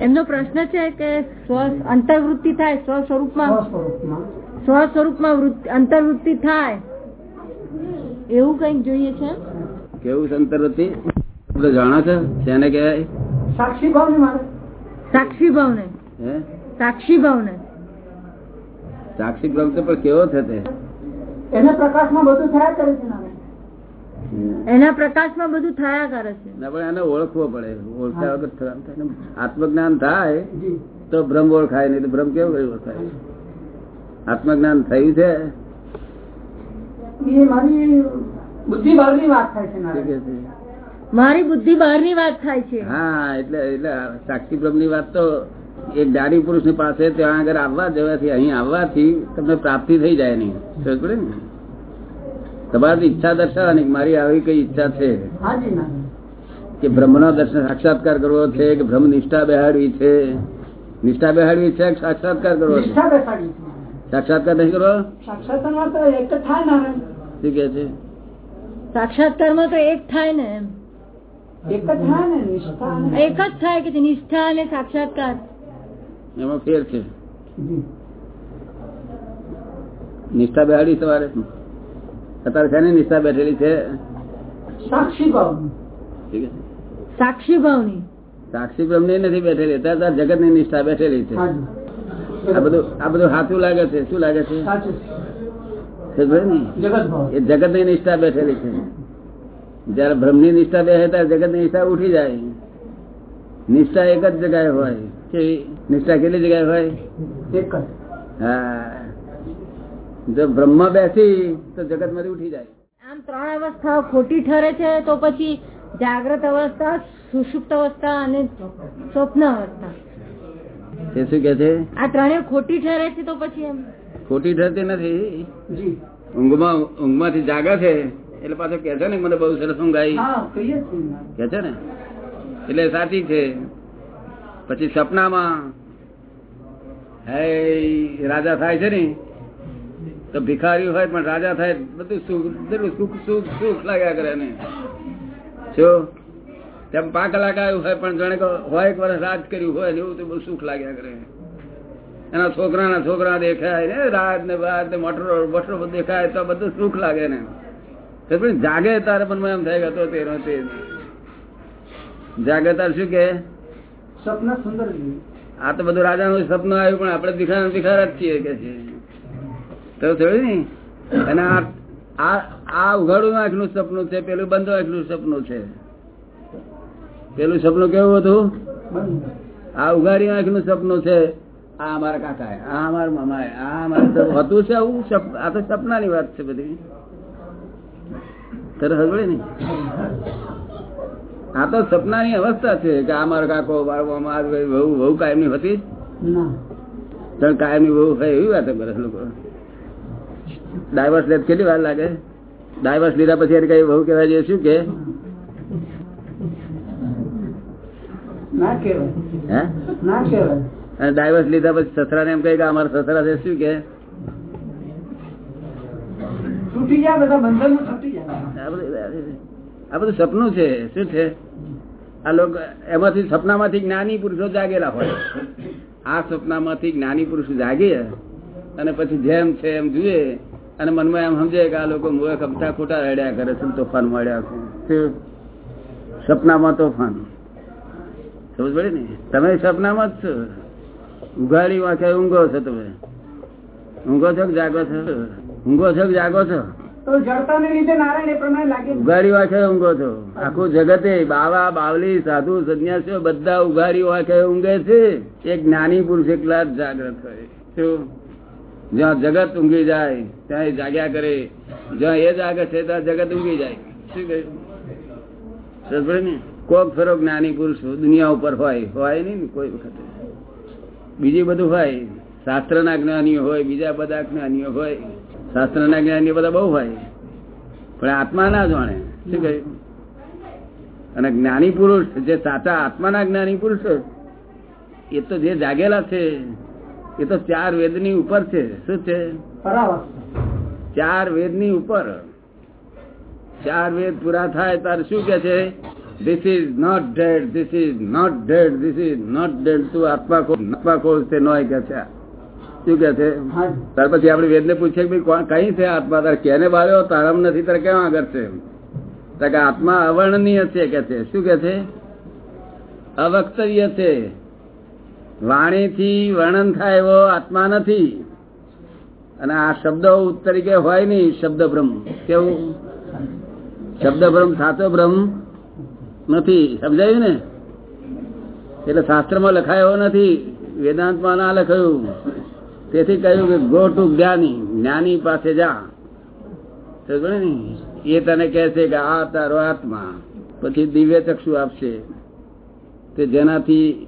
એમનો પ્રશ્ન છે કે સ્વ અંતર્વૃત્તિ થાય સ્વ સ્વરૂપમાં? સ્વ સ્વરૂપમાં અંતર્વૃત્તિ થાય. એવું કંઈક જોઈએ છે? કેવું અંતર્વૃત્તિ? આપડે જાણો છો? તેને કહેવાય? સાક્ષી ભાવ ને મારે. સાક્ષી ભાવ ને સાક્ષી ભાવને સાક્ષી ભાવ તો પણ કેવો થશે એના પ્રકાશમાં બધું થયા કરે છે. એના પ્રકાશમાં બધું થયા કરે છે. ના પણ એને ઓળખવો પડે. ઓળખ્યા વગર ને. આત્મજ્ઞાન થાય તો ભ્રમ ઓળખાય નહીં તો ભ્રમ કેવું કઈ ઓળખાય? આત્મજ્ઞાન થયું છે? મારી બુદ્ધિ બુદ્ધિ બહારની વાત થાય છે. હા એટલે એટલે સાક્ષી ભ્રમની વાત તો એક દાડી પુરુષની પાસે ત્યાં આગળ આવવા જવાથી અહીં આવવાથી તમને પ્રાપ્તિ થઈ જાય નહીં. સમજ પડે ને? તમારી ઈચ્છા દર્શાવવાની મારી આવી કઈ ઈચ્છા છે. કે બ્રહ્મનો દર્શન સાક્ષાત્કાર કરવો છે કે બ્રહ્મ નિષ્ઠા બેહાડવી છે? નિષ્ઠા બેહાડવી છે સાક્ષાત્કાર કરવો છે. સાક્ષાત્કાર નહીં કરવો? શું કે છે? સાક્ષાત્કારમાં તો એક થાય ને એક જ થાય કે નિષ્ઠા અને સાક્ષાત્કાર? એમાં ફેર છે. નિષ્ઠા બેહાડી તમારે? અત્યારે શેની નિષ્ઠા બેઠેલી છે? સાક્ષી ભાવ કે? સાક્ષી ભાવની. સાક્ષી ની નથી બેઠેલી અત્યારે જગતની નિષ્ઠા બેઠેલી છે. આ બધું આ બધું સાચું લાગે છે શું લાગે છે? જગત એ જગતની નિષ્ઠા બેઠેલી છે. જયારે ભ્રમની નિષ્ઠા બેસે ત્યારે જગતની નિષ્ઠા ઉઠી જાય. નિષ્ઠા એક જ જગ્યાએ હોય. કેવી? નિષ્ઠા કેટલી જગ્યાએ હોય? એક જ. હા. જો બ્રહ્મ બેસી તો જગતમાંથી ઉઠી જાય. આમ ત્રણ અવસ્થા ખોટી ઠરે છે તો પછી જાગ્રત અવસ્થા સુષુપ્ત અવસ્થા અને સ્વપ્ન અવસ્થા. તે શું કે છે? આ ત્રણેય ખોટી ઠરે છે તો પછી એમ? ખોટી ઠરતી નથી? ઊંઘમાં ઊંઘમાંથી જાગે છે? એટલે પાછો કે છે ને મને બહુ સરસ ઊંઘ આવી. કે છે ને? એટલે સાચી છે. પછી સપનામાં હે રાજા થાય છે ને તો ભિખારી હોય પણ રાજા થાય બધું સુખ બધું સુખ સુખ સુખ લાગ્યા કરે ને જો તેમ પાંચ કલાક આવ્યું હોય પણ જાણે હોય એક વર્ષ રાજ કર્યું હોય એવું તો બહુ સુખ લાગ્યા કરે. એના છોકરાના છોકરા દેખાય ને રાત ને બાદ ને મોટરો મોટરો દેખાય તો બધું સુખ લાગે ને પછી જાગે તારે પણ એમ થાય ગયો હતો તેનો તે. જાગે તાર શું કે? સપના સુંદર આ તો બધું રાજાનું સપનું આવ્યું પણ આપણે ભિખાર ભિખાર જ છીએ કે છે. તો થયું ને? અને આ ઉઘાડું આંખનું સપનું છે પેલું બંધ આંખનું સપનું છે. પેલું સપનું કેવું હતું? આ ઉઘાડી આંખનું સપનું છે. આ અમારા કાકા આ અમારા મામા આ અમારા હતું છે આવું આ તો સપનાની વાત છે બધી. તરત હજવડે ને આ તો સપનાની અવસ્થા છે કે આ મારો કાકો મારો મામા વહુ વહુ કાયમની હતી? કાયમની વહુ હોય એવી વાત કરે લોકો. ડાયવર્સ લે કેટલી વાર લાગે? ડાયવર્સ લીધા પછી એને કઈ બહુ કહેવાય છે? શું કે? ના ના અને ડાયવર્સ લીધા પછી સસરાને એમ કહે કે અમારા સસરા છે શું કે? આ બધું સપનું છે શું છે? આ લોકો એમાંથી સપનામાંથી જ્ઞાની પુરુષો જાગેલા હોય. આ સપનામાંથી જ્ઞાની પુરુષ જાગે અને પછી જેમ છે એમ જુએ. અને મનમાં એમ સમજે કે આ લોકો મોએ કમતા ખોટા રડ્યા કરે છે તોફાન મળ્યા છે. સપનામાં તોફાન સમજ પડે ને? તમે સપનામાં જ છો. ઉઘાડી વાંખે ઊંઘો છો તમે. ઊંઘો છો કે જાગો છો? ઊંઘો છો કે જાગો છો? ઉઘાડી વાંખે ઊંઘો છો. આખું જગતે બાવા બાવલી સાધુ સંન્યાસીઓ બધા ઉઘાડી વાંખે ઊંઘે છે. એક જ્ઞાની પુરુષ એકલા જાગ્રત હોય. શું જ્યાં જગત ઊંઘી જાય ત્યાં જાગ્યા કરે. જ્યાં એ જાગે છે, ત્યાં જગત ઊંઘી જાય. શું કહ્યું? ને કોક ફેરો જ્ઞાની પુરુષ દુનિયા ઉપર હોય હોય નહીં કોઈ વખતે. બીજું બધું હોય. શાસ્ત્રના જ્ઞાનીઓ હોય, બીજા બધા જ્ઞાનીઓ હોય. શાસ્ત્રના જ્ઞાનીઓ બધા બહુ હોય. પણ આત્મા ના જાણે. શું કહ્યું? અને જ્ઞાની પુરુષ, જે સાચા આત્માના જ્ઞાની પુરુષ એ તો જે જાગેલા છે એ તો ચાર વેદની ઉપર છે. શું છે? ચાર વેદની ઉપર. ચાર વેદ પૂરા થાય તાર શું કે છે? This is not dead this is not dead this is not dead તું આત્મા ખોલ આત્મા ખોલ તે નોય કે છે. શું કે છે? ત્યાર પછી આપણે વેદને પૂછીએ કે કોણ કઈ છે આત્મા? તારે કેને બાળ્યો તારામ નથી તારે કેમ આગળ છે? કે આત્મા અવર્ણનીય છે કે છે? શું કે છે? અવક્તવ્ય છે. વાણીથી વર્ણન થાય એવો આત્મા નથી. અને આ શબ્દ તરીકે હોય નહીં, શબ્દ બ્રહ્મ કેવું? શબ્દ બ્રહ્મ સાચો બ્રહ્મ નથી. સમજાયું ને? એટલે શાસ્ત્રમાં લખાયો નથી. વેદાંતમાં ના લખાયું. તેથી કહ્યું કે ગો ટુ જ્ઞાની જ્ઞાની પાસે જા? એ તને કહે છે કે આ તારો આત્મા. પછી દિવ્ય ચક્ષુ આપશે. કે જેનાથી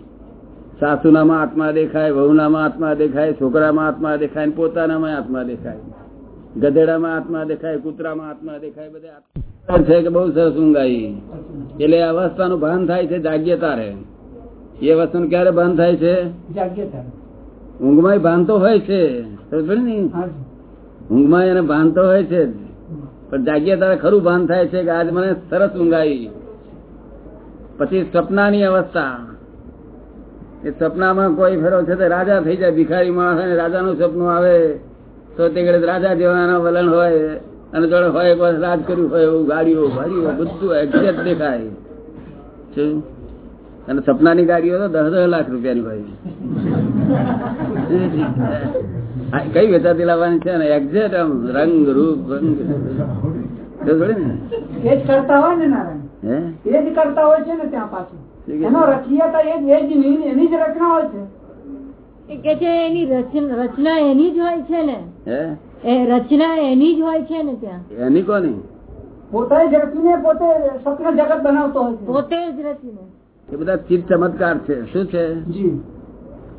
સાસુનામાં આત્મા દેખાય વહુનામાં આત્મા દેખાય છોકરામાં આત્મા દેખાય ને પોતાનામાં આત્મા દેખાય. ગધેડામાં આત્મા દેખાય કૂતરામાં આત્મા દેખાય બધા છે કે બહુ સરસ ઊંઘાઈ. એટલે અવસ્થાનું ભાન થાય છે જાગ્યતા રહે. એ વસ્તુનું ક્યારે ભાન થાય છે? ઊંઘમાં ભાન તો હોય છે. ને ઊંઘમાં એને ભાન તો હોય છે. પણ જાગ્યતા ખરું ભાન થાય છે કે આજ મને સરસ ઊંઘાઈ. પછી સપનાની અવસ્થા. એ સપનામાં કોઈ ફેરો છે તો રાજા થઈ જાય ભિખારી માણસ અને ને રાજાનું સપનું આવે. તો તે ઘડે રાજા જેવાના વલણ હોય અને જોડે હોય વર્ષ રાજ કર્યું હોય એવું ગાડીઓ ગાડીઓ બધું એક્ઝેક્ટ દેખાય. શું? અને સપનાની ગાડીઓ તો દસ દસ લાખ રૂપિયાની હોય. હા, કઈ વેચાતી લાવવાની છે? ને એક્ઝેક્ટ આમ રંગ રૂપ રંગ. થોડી ને? એ જ કરતા હોય ને એ જ કરતા હોય છે ને ત્યાં પાછું. એનો રચિયાતા એ જ એની એની જ રચના હોય છે. કે છે એની રચના રચના એની જ હોય છે ને? એ રચના એની જ હોય છે ને ત્યાં? એની કોની? પોતે જ રચીને પોતે સ્વપ્ન જગત બનાવતો હોય પોતે જ રચીને. એ બધા ચિત્ત ચમત્કાર છે. શું છે? ચિત્ત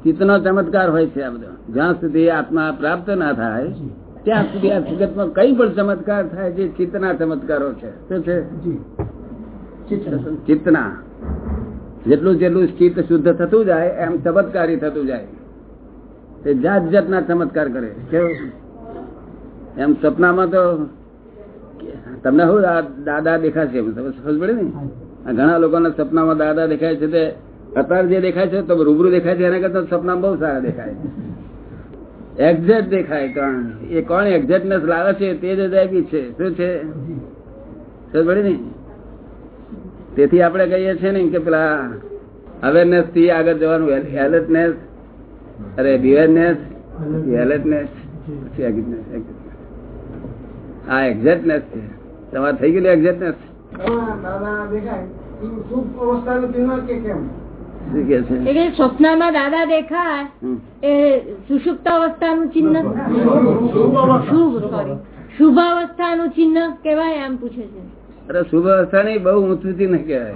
ચિત્તનો ચમત્કાર હોય છે આ બધો. જ્યાં સુધી આત્મા પ્રાપ્ત ના થાય ત્યાં સુધી આ જગતમાં કઈ પણ ચમત્કાર થાય જે ચિત્તના ચમત્કારો છે. શું છે? ચિત્તના. જેટલું જેટલું ચિત્ત શુદ્ધ થતું જાય, એમ ચમત્કારી થતું જાય. તે જાત જાતના ચમત્કાર કરે. કેવું? એમ સપનામાં તો તમને શું દાદા દેખાશે સમજ પડે ને? ઘણા લોકોના સપનામાં દાદા દેખાય છે તે અત્યારે જે દેખાય છે તો રૂબરૂ દેખાય છે, એના કરતા સપના બહુ સારા દેખાય. એક્ઝેક્ટ દેખાય કોણ એ કોણ એક્ઝેક્ટનેસ લાવે છે તે જ છે. શું છે? સમજ પડે ને? તેથી આપણે કહીએ છીએ ને કે પેલા અવેરનેસથી આગળ જવાનું એલર્ટનેસ અરે બિવેરનેસ એલર્ટનેસ આ એક્ઝેક્ટનેસ છે. તમારે થઈ ગયેલું એક્ઝેક્ટનેસ સ્વપ્નમાં દાદા દેખાય. એ સુષુપ્ત અવસ્થાનું ચિહ્ન. શુભ શુભાવસ્થાનું ચિહ્ન કેવાય એમ પૂછે છે. અરે શુભ અવસ્થા નહીં બહુ ઊંચું નહીં કહેવાય.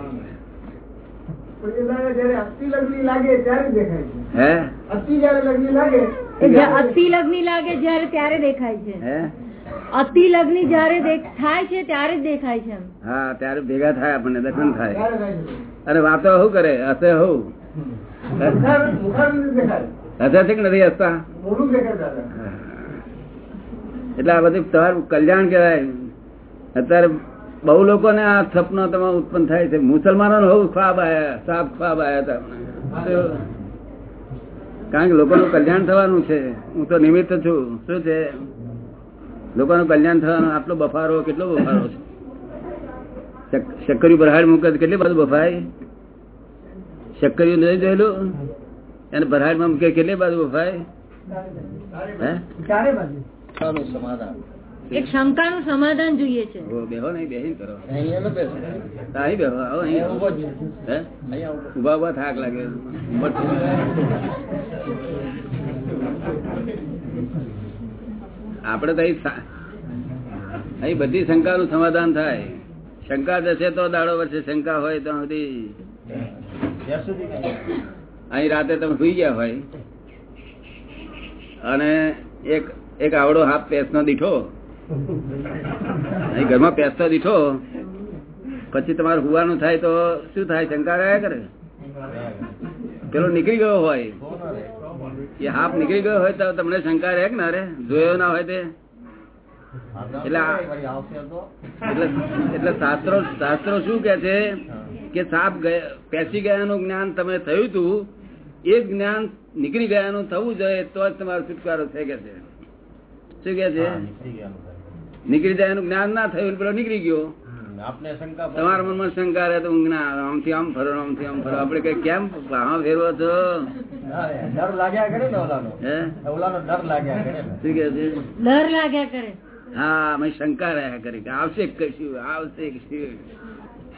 હે? એ જ્યાં અતિ લગ્ની લાગે જ્યારે ત્યારે દેખાય છે. અતિ લગ્ની જ્યારે થાય છે ત્યારે જ દેખાય છે હા ત્યારે ભેગા થાય આપણને દર્શન થાય. અરે વાતો શું કરે? હશે હું. હસે છે કે નથી હસતા? એટલે આ બધું તમારું કલ્યાણ કહેવાય. અત્યારે બહુ લોકોને આ સપનો તમે ઉત્પન્ન થાય છે. મુસલમાનો બહુ ખ્વાબ આયા સાફ ખ્વાબ આયા કારણ કે લોકોનું કલ્યાણ થવાનું છે. હું તો નિમિત્ત છું. શું છે? લોકોનું કલ્યાણ થવાનું આટલો બફારો કેટલો બફારો છે? શક- શક્કરી બરહાડ મૂકે તો કેટલી બાજુ બફાય શક્કરીઓ નહીં જોયેલું? એને બરહાડમાં મૂકે કેટલી બાજુ બફાય હે? ચારે બાજુ. એક શંકાનું સમાધાન જોઈએ છે. બેહો નહીં બેહીને કરો. અહીં બેહો. આવો અહીં. ઊભા ઊભા થાક લાગે. આપણે તો અહીં બધી શંકાનું સમાધાન થાય. શંકા જશે તો દાડો વર્ષે શંકા હોય તો સુધી અહીં રાતે તમે સુઈ ગયા હોય. અને એક એક આવડો હાફ પેસનો દીઠો અહીં ઘરમાં પેસતો દીઠો. પછી તમારે હુવાનું થાય તો શું થાય? શંકા રહ્યા કરે? પેલો નીકળી ગયો હોય. એ હાફ નીકળી ગયો હોય તો તમને શંકા રહે કે ના રે જોયો ના હોય તે? એટલે એટલે શાસ્ત્રો શાસ્ત્રો શું કે છે કે સાપ પેસી ગયાનું જ્ઞાન તમે થયું હતું એ જ્ઞાન નીકળી ગયાનું થવું જોઈએ, તો જ તમારો છુટકારો થઈ કે છે. શું કે છે? નીકળી જાય એનું જ્ઞાન ના થયું પેલો નીકળી ગયો. તમારા મનમાં શંકા રહે તો ઊંઘ ના આવે. આમથી આમ ફરો આમથી આમ ફરો. આપડે કઈ કેમ હા ફેરવો છો? ડર લાગ્યા કરે ને ઓલાનો. હે? ઓલાનો ડર લાગ્યા કરે શું કે છે? ડર લાગ્યા કરે. હા અમે શંકા રહ્યા કરી કે આવશે કશું આવશે કશું.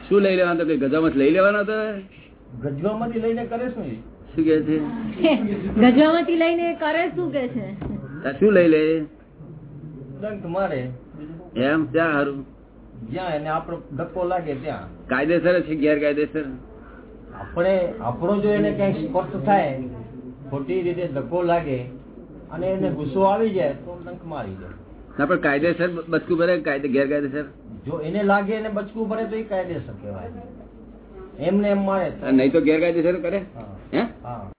શું લઈ લેવાનું કઈ ગજામાં લઈ લેવાનો તો? ગજવામાંથી લઈને કરે શું શું કે છે? ગજવામાંથી લઈને કરે શું કે છે? શું લઈ લે? ડંક મારે. એમ ત્યાં હારું. જ્યાં એને આપણો ધક્કો લાગે ત્યાં. કાયદેસર છે ગેરકાયદેસર. આપણે આપણો જો એને કઈ સ્પષ્ટ થાય ખોટી રીતે ધક્કો લાગે અને એને ગુસ્સો આવી જાય તો ડંક મારી જાય ના પણ કાયદેસર બચકું ભરે કાયદે ગેરકાયદેસર? જો એને લાગે એને બચકું ભરે તો એ કાયદેસર કહેવાય. એમને એમ મારે. નહીં તો ગેરકાયદેસર કરે? હે? હા.